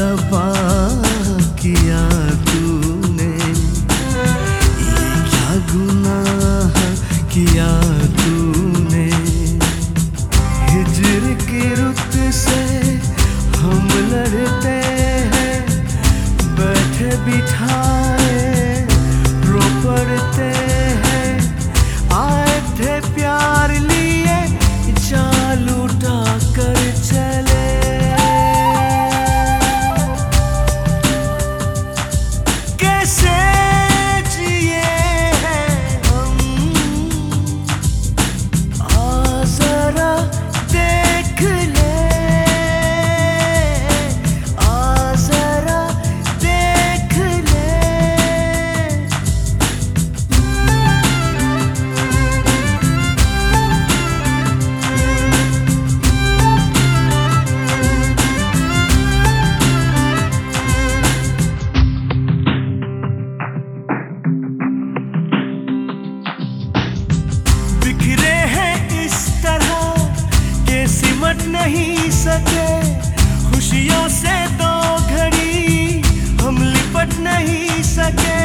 दफ़ा किया। बट नहीं सके। खुशियों से दो घड़ी हम लिपट नहीं सके।